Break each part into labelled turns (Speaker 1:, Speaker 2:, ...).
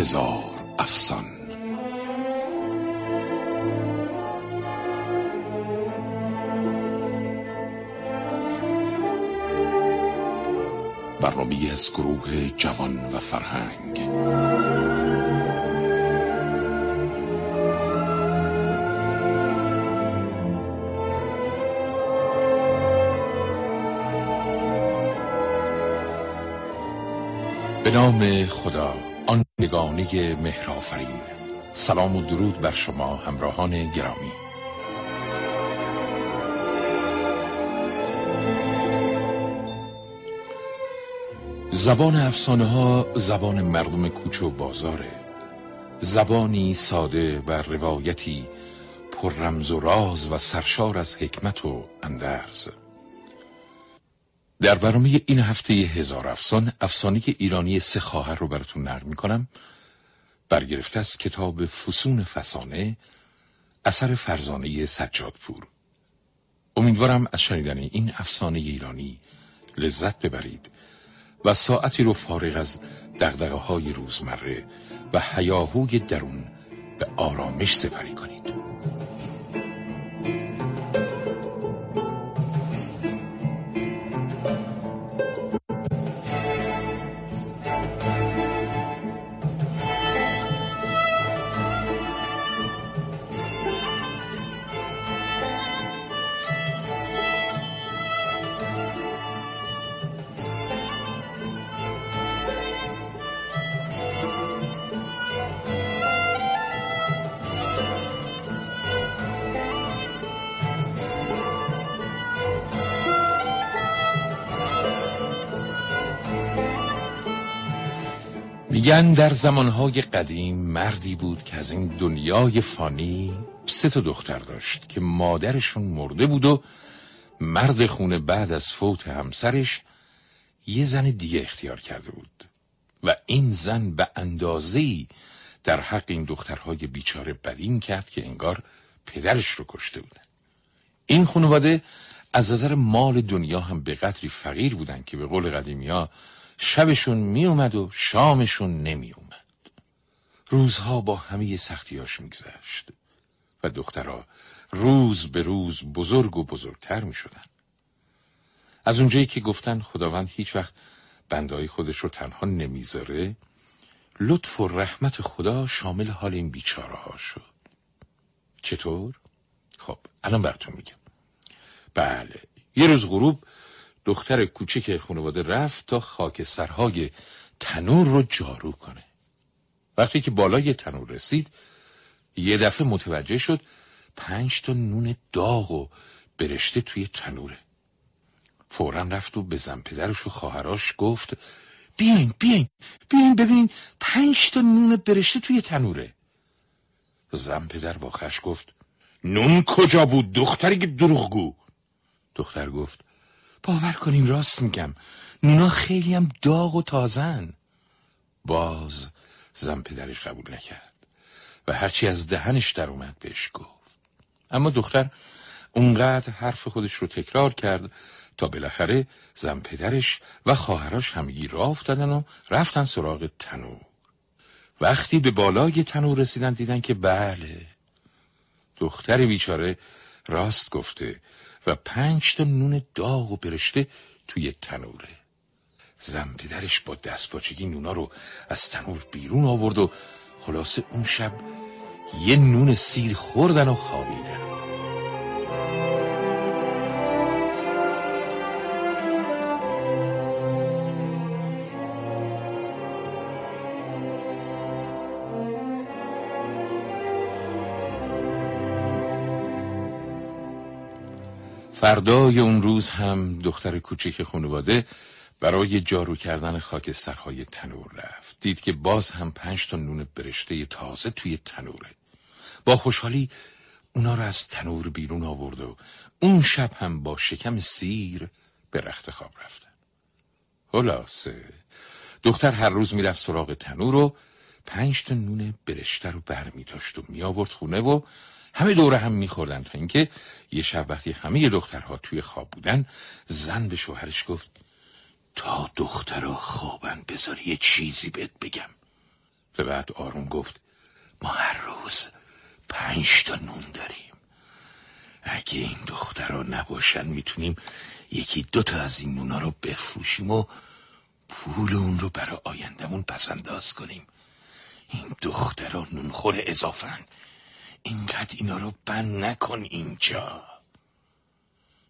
Speaker 1: هزار افسان. برنامه از گروه جوان و فرهنگ. به نام خدا. آن نگانه مهرافرین سلام و درود بر شما همراهان گرامی. زبان افسانه ها زبان مردم کوچه و بازاره. زبانی ساده و روایتی پر رمز و راز و سرشار از حکمت و اندرز. در برنامه این هفته هزار افسان افسانه ایرانی سه خواهر رو براتون نقل می‌کنم برگرفته از کتاب فسون فسانه اثر فرزانه سجادپور. امیدوارم از شنیدن این افسانه ایرانی لذت ببرید و ساعتی رو فارغ از دقدقه های روزمره و حیاهوی درون به آرامش سپری کنید. میگن در زمانهای قدیم مردی بود که از این دنیای فانی سه تا دختر داشت که مادرشون مرده بود و مرد خونه بعد از فوت همسرش یه زن دیگه اختیار کرده بود. و این زن به اندازه‌ای در حق این دخترهای بیچاره بدین کرد که انگار پدرش رو کشته بودن. این خانواده از نظر مال دنیا هم به قدری فقیر بودن که به قول قدیمی ها شبشون می اومد و شامشون نمی اومد. روزها با همه سختیاش میگذشت و دخترها روز به روز بزرگ و بزرگتر می شدن. از اونجایی که گفتن خداوند هیچ وقت بندهای خودش رو تنها نمی‌ذاره لطف و رحمت خدا شامل حال این بیچاره ها شد چطور؟ خب الان براتون میگم بله یه روز غروب دختر کوچک خانواده رفت تا خاکسترهای تنور رو جارو کنه. وقتی که بالای تنور رسید یه دفعه متوجه شد پنج تا نون داغ و برشته توی تنوره. فورا رفت و به زن پدرش و خواهراش گفت بیاین بیاین بیاین ببین پنج تا نون برشته توی تنوره. زن پدر با خش گفت نون کجا بود دختری که دروغگو؟ دختر گفت باور کنیم راست میگم. نونا خیلی هم داغ و تازن. باز زن پدرش قبول نکرد و هرچی از دهنش در اومد بهش گفت. اما دختر اونقدر حرف خودش رو تکرار کرد تا بالاخره زن پدرش و خواهرش همگی راه افتادن و رفتن سراغ تنور. وقتی به بالای تنور رسیدن دیدن که بله دختر بیچاره راست گفته و پنج تا نون داغ و برشته توی تنوره. زن پدرش با دست باچگی نونا رو از تنور بیرون آورد و خلاصه اون شب یه نون سیر خوردن و خوابیدن. فردای اون روز هم دختر کوچک خانواده برای جارو کردن خاکسترهای تنور رفت. دید که باز هم پنج تا نون برشته تازه توی تنوره. با خوشحالی اونا رو از تنور بیرون آورد و اون شب هم با شکم سیر به رخت خواب رفتن. خلاصه دختر هر روز می‌رفت سراغ تنور و پنج تا نون برشته رو برمی داشت و می آورد خونه و همه دوره هم میخوردن تا اینکه یه شب وقتی همه دخترها توی خواب بودن زن به شوهرش گفت تا دخترها خوابن بذار یه چیزی بهت بگم. و بعد آروم گفت ما هر روز پنج تا نون داریم. اگه این دخترها نباشن می‌تونیم یکی دو تا از این نونا رو بفروشیم و پول اون رو برای آیندهمون پسنداز کنیم. این دخترها نونخور اضافن اینقدر اینا رو بند نکن اینجا.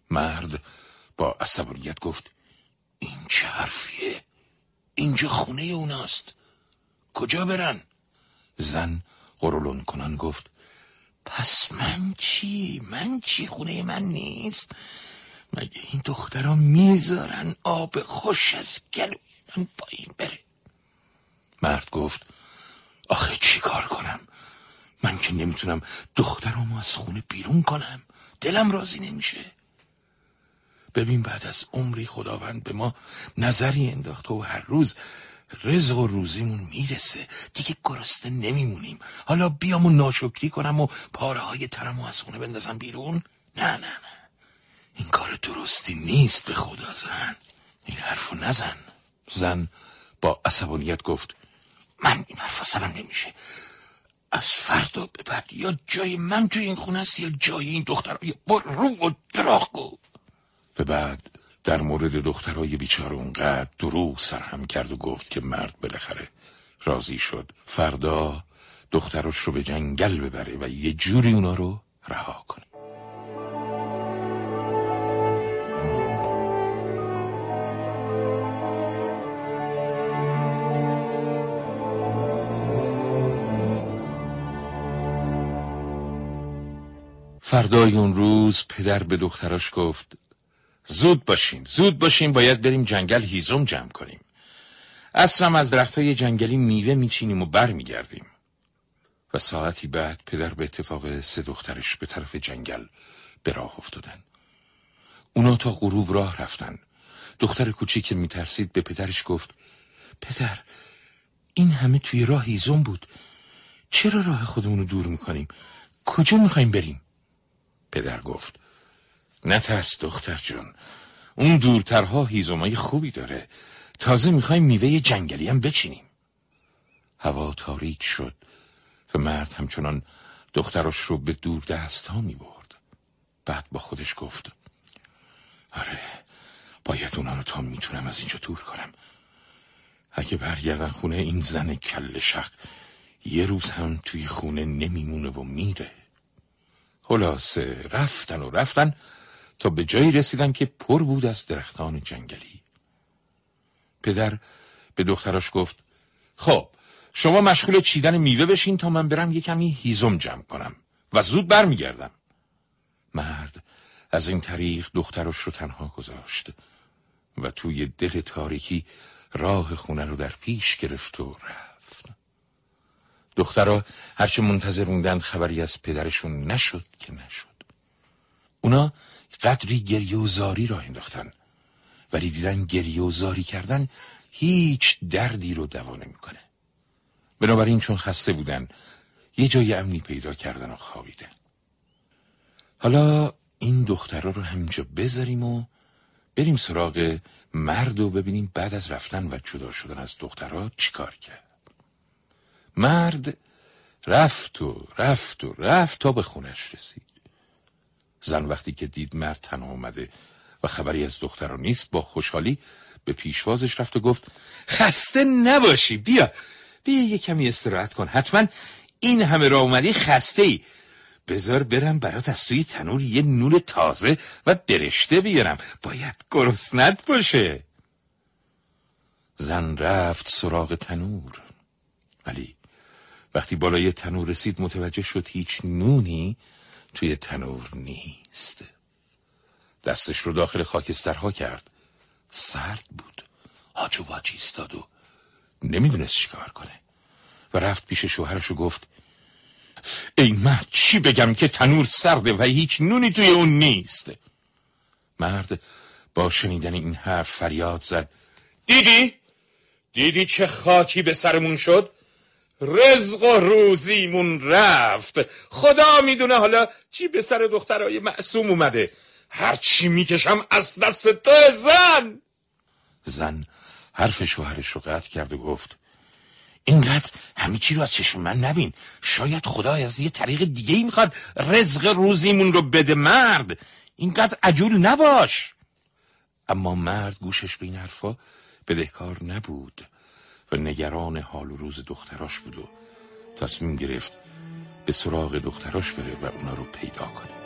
Speaker 1: مرد با عصبانیت گفت این چه حرفیه؟ اینجا خونه اوناست. کجا برن؟ زن قرولون کنان گفت پس من چی؟ من چی؟ خونه من نیست. مگه این دخترها می‌ذارن آب خوش از گلوی من پایین بره؟ مرد گفت آخه چی کار کنم؟ من که نمی‌تونم دخترمو از خونه بیرون کنم. دلم راضی نمیشه. ببین بعد از عمری خداوند به ما نظری انداخته و هر روز رزق و روزیمون می‌رسه. دیگه گرسته نمیمونیم. حالا بیام و ناشکری کنم و پاره های ترمو از خونه بندازم بیرون؟ نه نه نه. این کار درستی نیست به خدا زن. این حرفو نزن. زن با عصبانیت گفت من این حرف سرم نمیشه. از فردا به بعد یا جای من توی این خونه است یا جای این دخترای برو و دراغ و. بعد در مورد دخترای بیچاره اونقدر دروغ سرهم کرد و گفت که مرد بالاخره راضی شد. فردا دخترش رو به جنگل ببره و یه جوری اونا رو رها کنه. فردای اون روز پدر به دختراش گفت زود باشین زود باشین باید بریم جنگل هیزم جمع کنیم. اصرم از درخت های جنگلی میوه میچینیم و بر میگردیم و ساعتی بعد پدر به اتفاق سه دخترش به طرف جنگل به راه افتادن. اونا تا غروب راه رفتن. دختر کوچیک که میترسید به پدرش گفت پدر این همه توی راه هیزم بود. چرا راه خودمونو دور می‌کنیم؟ کجا می‌خوایم بریم؟ پدر گفت نترس دختر جون. اون دورترها هیزمای خوبی داره. تازه می‌خوایم میوه جنگلی هم بچینیم. هوا تاریک شد و مرد همچنان دخترش رو به دور دست ها می برد. بعد با خودش گفت آره باید اونا رو تا می‌تونم از اینجا دور کنم. اگه برگردن خونه این زن کل شق یه روز هم توی خونه نمیمونه و میره. خلاصه رفتن و رفتن تا به جایی رسیدن که پر بود از درختان جنگلی. پدر به دختراش گفت خب شما مشغول چیدن میوه بشین تا من برم یه کمی هیزم جمع کنم و زود برمیگردم. مرد از این طریق دخترش رو تنها گذاشت و توی دل تاریکی راه خونه رو در پیش گرفت و رفت. دخترها هرچه منتظر موندند خبری از پدرشون نشد که نشد. اونا قدری گریه و زاری را انداختن. ولی دیدن گریه و زاری کردن هیچ دردی رو دوا نمی‌کنه. بنابراین چون خسته بودن یه جای امنی پیدا کردن و خوابیدن. حالا این دخترها رو همینجا بذاریم و بریم سراغ مرد و ببینیم بعد از رفتن و جدا شدن از دخترها چیکار کرد. مرد رفت و رفت و رفت تا به خونش رسید. زن وقتی که دید مرد تنها آمده و خبری از دخترها نیست با خوشحالی به پیشوازش رفت و گفت خسته نباشی بیا بیا یه کمی استراحت کن. حتما این همه را اومدی خسته ای بذار برم برات از توی تنور یه نون تازه و برشته بیارم. باید گرسنت باشه. زن رفت سراغ تنور. ولی وقتی بالای تنور رسید متوجه شد هیچ نونی توی تنور نیست. دستش رو داخل خاکسترها کرد. سرد بود. آج و واج ایستاد و نمی‌دونست چیکار کنه. و رفت پیش شوهرش و گفت ای مرد چی بگم که تنور سرده و هیچ نونی توی اون نیست؟ مرد با شنیدن این حرف فریاد زد دیدی؟ دیدی چه خاکی به سرمون شد؟ رزق و روزیمون رفت. خدا می‌دونه حالا چی به سر دخترای معصوم اومده. هرچی می‌کشم از دست تو زن. زن حرف شوهرش رو قطع کرد و گفت اینقدر همه چی رو از چشم من نبین. شاید خدا از یه طریق دیگه ای می‌خواد رزق روزیمون رو بده مرد. اینقدر عجول نباش. اما مرد گوشش به این حرفا بدهکار نبود. و نگران حال و روز دختراش بود و تصمیم گرفت به سراغ دختراش بره و اونا رو پیدا کنه.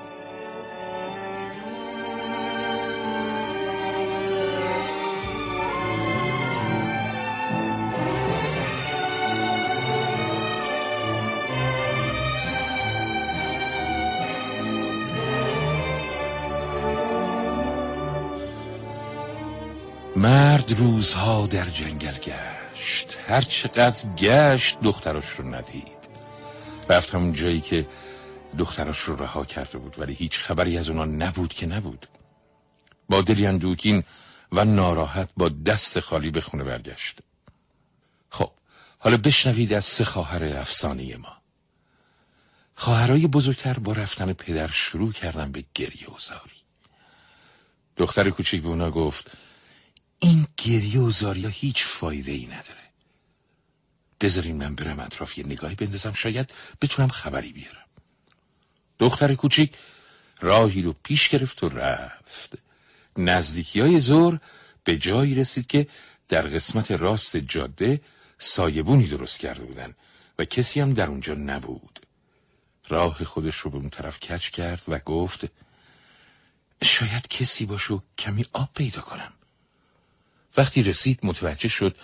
Speaker 1: مرد روزها در جنگل گشت. هر چقدر گشت دختراش رو ندید. رفت همون جایی که دختراش رو رها کرده بود ولی هیچ خبری از اونا نبود که نبود. با دلی اندوکین و ناراحت با دست خالی به خونه برگشت. خب حالا بشنوید از سه خواهر افسانه ما. خواهرای بزرگتر با رفتن پدر شروع کردن به گریه و زاری. دختر کوچیک به اونا گفت این گریه و زاریا هیچ فایده ای نداره. بذارین من برم اطراف یه نگاهی بندازم. شاید بتونم خبری بیارم. دختر کوچیک راهی رو پیش گرفت و رفت. نزدیکی های زور به جایی رسید که در قسمت راست جاده سایبونی درست کرده بودن و کسی هم در اونجا نبود. راه خودش رو به اون طرف کچ کرد و گفت شاید کسی باشه و کمی آب پیدا کنم. وقتی رسید متوجه شد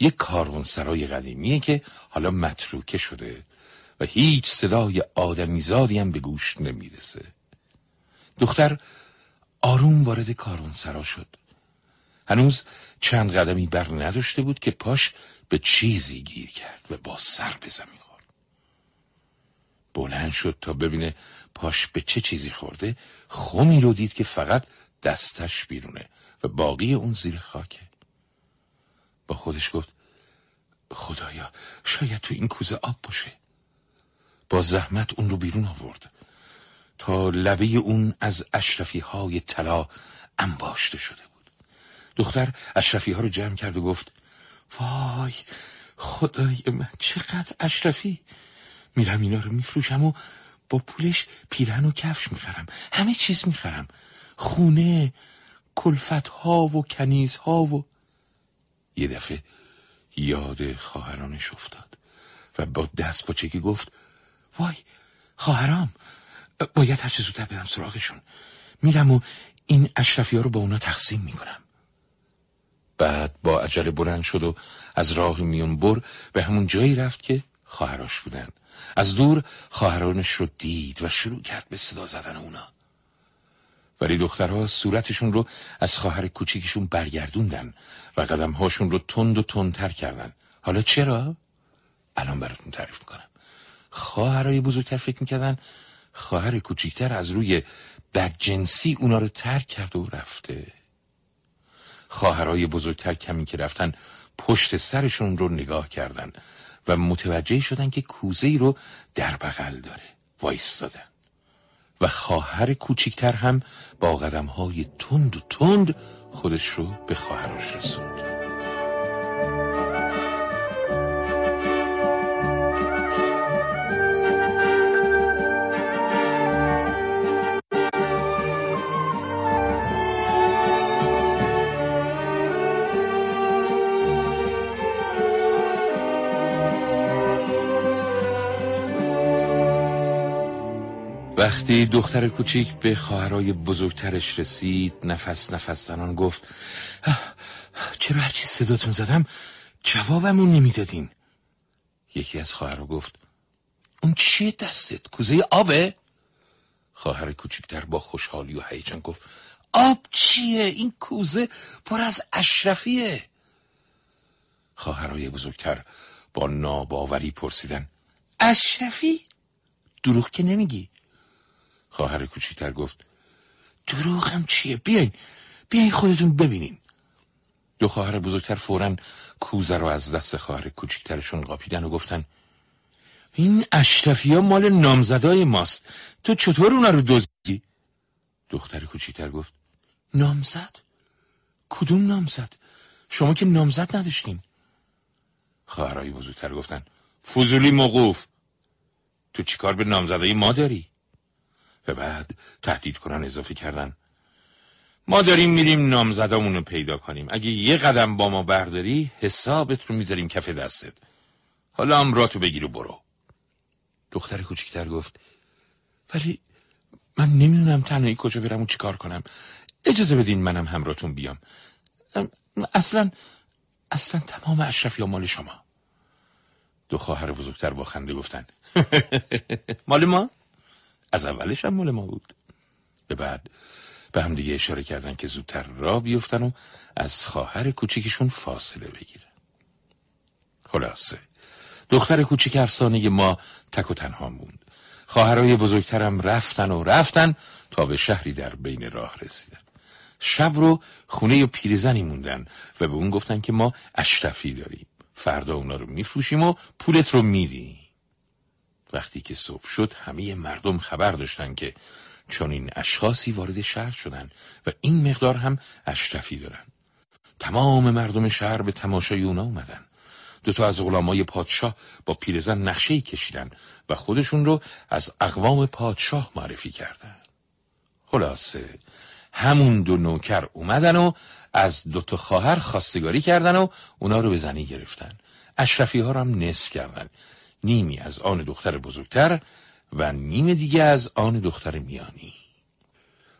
Speaker 1: یک کاروان سرای قدیمیه که حالا متروکه شده و هیچ صدای آدمیزادی هم به گوش نمی‌رسه. دختر آروم وارد کاروان سرا شد. هنوز چند قدمی بر نداشته بود که پاش به چیزی گیر کرد و با سر به زمین خورد. بلند شد تا ببینه پاش به چه چیزی خورده خونی رو دید که فقط دستش بیرونه و باقی اون زیر خاکه. با خودش گفت خدایا شاید تو این کوزه آب باشه. با زحمت اون رو بیرون آورد. تا لبه اون از اشرفی های طلا انباشته شده بود. دختر اشرفی ها رو جمع کرد و گفت وای خدای من چقدر اشرفی. میرم اینا رو میفروشم و با پولش پیرن و کفش می‌خرم. همه چیز می‌خرم. خونه کلفت ها و کنیز ها و یه دفعه یاد خواهرانش افتاد و با دست با چکی گفت وای خواهرام باید هرچه زودتر بدم سراغشون. میرم و این اشرفی ها رو با اونا تقسیم می‌کنم. بعد با عجله بلند شد و از راه میون بر به همون جایی رفت که خواهراش بودن. از دور خواهرانش رو دید و شروع کرد به صدا زدن اونا. ولی دخترها صورتشون رو از خواهر کوچیکشون برگردوندن و قدم هاشون رو تند و تندتر کردن. حالا چرا؟ الان براتون تعریف می‌کنم. خواهرای بزرگتر فکر می‌کردن خواهر کوچیکتر از روی بدجنسی اونا رو ترک کرده و رفته. خواهرای بزرگتر کمی که رفتن پشت سرشون رو نگاه کردن و متوجه شدن که کوزه رو در بغل داره. وایستادن. و خواهر کوچیکتر هم با قدم های تند و تند خودش رو به خواهرش رسوند. وقتی دختر کوچیک به خواهرای بزرگترش رسید نفس نفس زنان گفت چرا هرچی صداتون زدم؟ جوابمون نمی‌دادین. یکی از خواهرها گفت اون چیه دستت؟ کوزه آبه؟ خواهر کوچیکتر با خوشحالی و هیجان گفت آب چیه؟ این کوزه پر از اشرفیه. خواهرای بزرگتر با ناباوری پرسیدن اشرفی؟ دروغ که نمیگی؟ خواهر کوچیکتر گفت دروغم چیه؟ بیاین بیاین خودتون ببینین. دو خواهر بزرگتر فورا کوزه رو از دست خواهر کوچیکترشون قاپیدن و گفتن این اشتفی ها مال نامزدای ماست. تو چطور اونا رو دزدی؟ دختر کوچیکتر گفت نامزد؟ کدوم نامزد؟ شما که نامزد نداشتین. خواهرای بزرگتر گفتن فضولی موقوف. تو چیکار به نامزدهای ما داری؟ و بعد تهدید کنن اضافه کردن. ما داریم میریم نامزدامون رو پیدا کنیم. اگه یه قدم با ما برداری حسابت رو می‌ذاریم کف دستت. حالا امراتو بگیر و برو. دختر کوچکتر گفت ولی من نمی‌دونم تنهایی کجا برم و چیکار کنم. اجازه بدین منم همراهتون بیام. اصلا اصلا تمام اشرفی مال شما. دو خواهر بزرگتر با خنده گفتن مال ما؟ از اولش هم مال ما بود. به بعد به هم دیگه اشاره کردن که زودتر را بیفتن و از خواهر کوچیکشون فاصله بگیرن. خلاصه دختر کوچیک افسانه ما تک و تنها موند. خواهرای بزرگترم رفتن و رفتن تا به شهری در بین راه رسیدن. شب رو خونه پیرزنی موندن و به اون گفتن که ما اشرفی داریم. فردا اونا رو میفروشیم و پولت رو میدیم. وقتی که صبح شد همه مردم خبر داشتن که چون این اشخاصی وارد شهر شدن و این مقدار هم اشرفی دارن. تمام مردم شهر به تماشای اونا اومدن. دوتا از غلامای پادشاه با پیرزن نقشه کشیدن و خودشون رو از اقوام پادشاه معرفی کردن. خلاصه همون دو نوکر اومدن و از دوتا خواهر خواستگاری کردن و اونا رو به زنی گرفتن. اشرفی ها رو هم نصف کردن. نیمی از آن دختر بزرگتر و نیم دیگه از آن دختر میانی.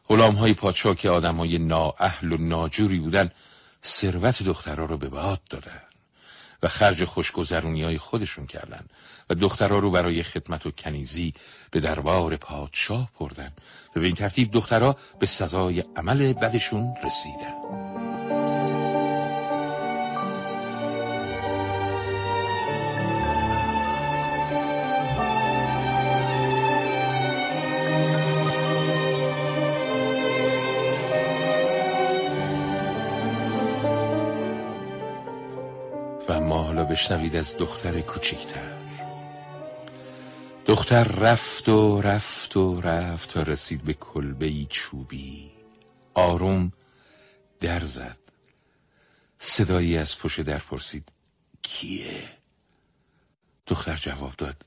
Speaker 1: غلام های پادشاه که آدم های نااهل و ناجوری بودن ثروت دخترها رو به باد دادن و خرج خوشگذرونی های خودشون کردن و دخترها رو برای خدمت و کنیزی به دربار پادشاه بردن و به این ترتیب دخترها به سزای عمل بدشون رسیدن. بشنوید از دختر کوچیکتر. دختر رفت و رفت و رفت و رسید به کلبه چوبی. آروم در زد. صدایی از پشت در پرسید کیه؟ دختر جواب داد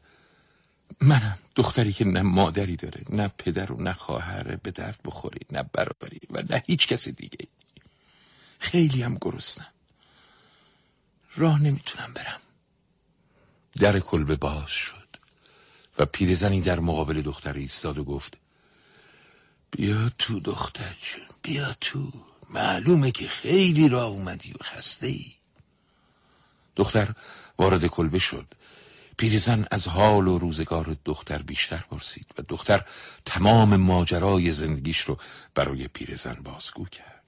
Speaker 1: منم دختری که نه مادری داره نه پدر و نه خواهره به درد بخوری نه برابری و نه هیچ کسی دیگه خیلی هم گرستم راه نمی‌تونم برم. در کلبه باز شد و پیرزنی در مقابل دختر ایستاد و گفت بیا تو دختر بیا تو. معلومه که خیلی راه اومدی و خسته ای دختر وارد کلبه شد. پیرزن از حال و روزگار دختر بیشتر پرسید و دختر تمام ماجرای زندگیش رو برای پیرزن بازگو کرد.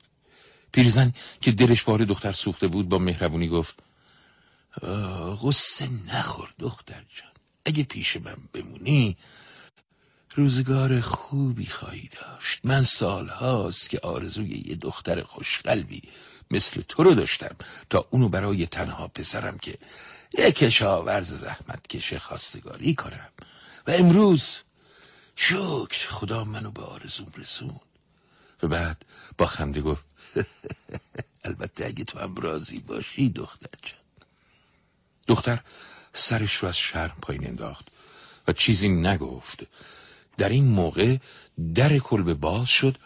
Speaker 1: پیرزن که دلش بار دختر سوخته بود با مهربونی گفت غصه نخور دختر جان. اگه پیش من بمونی روزگار خوبی خواهی داشت. من سال هاست که آرزوی یه دختر خوشقلبی مثل تو رو داشتم تا اونو برای تنها پسرم که یه کشاورز زحمت کشه خواستگاری کنم. و امروز شکر خدا منو به آرزوم رسون و بعد با خنده گفت البته اگه تو هم راضی باشی دختر جان. دختر سرش رو از شرم پایین انداخت و چیزی نگفت. در این موقع در کلبه باز شد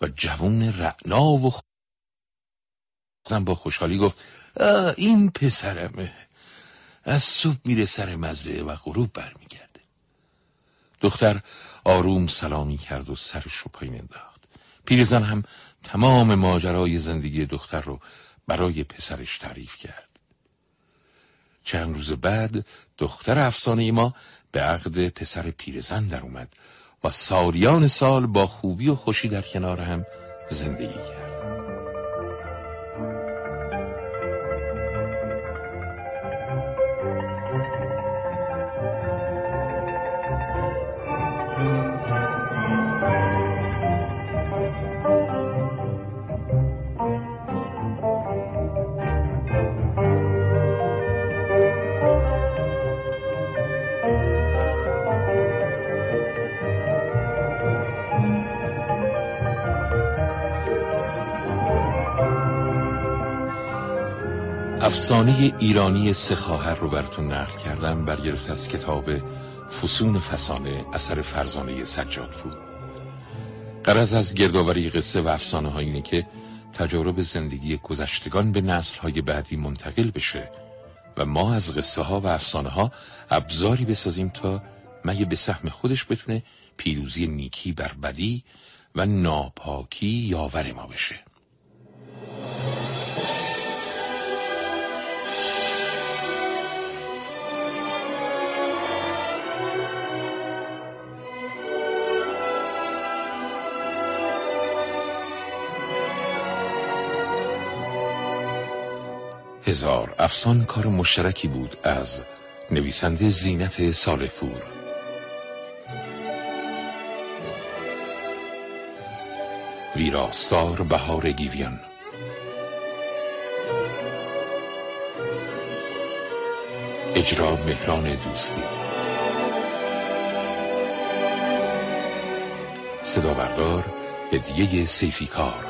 Speaker 1: و جوون رعنا و زن با خوشحالی گفت این پسرمه. از صبح میره سر مزرعه و غروب برمیگرده. دختر آروم سلامی کرد و سرش رو پایین انداخت. پیرزن هم تمام ماجرای زندگی دختر رو برای پسرش تعریف کرد. چند روز بعد دختر افسانه ما به عقد پسر پیرزن در اومد و سالیان سال با خوبی و خوشی در کنار هم زندگی کرد. افسانه ایرانی سه خواهر رو براتون نقل کردم. برگرفت از کتاب فسون فسانه اثر فرزانه سجاد بود قرض از گردآوری قصه و افسانه ها اینه که تجارب زندگی گذشتگان به نسل های بعدی منتقل بشه و ما از قصه ها و افسانه ها ابزاری بسازیم تا مگه به سهم خودش بتونه پیروزی نیکی بر بدی و ناپاکی یاور ما بشه. هزار افسان کار مشترکی بود از نویسنده زینت سالپور ویراستار بهار گیویان. اجرا مهران دوستی. صدا بردار هدیه سیفیکار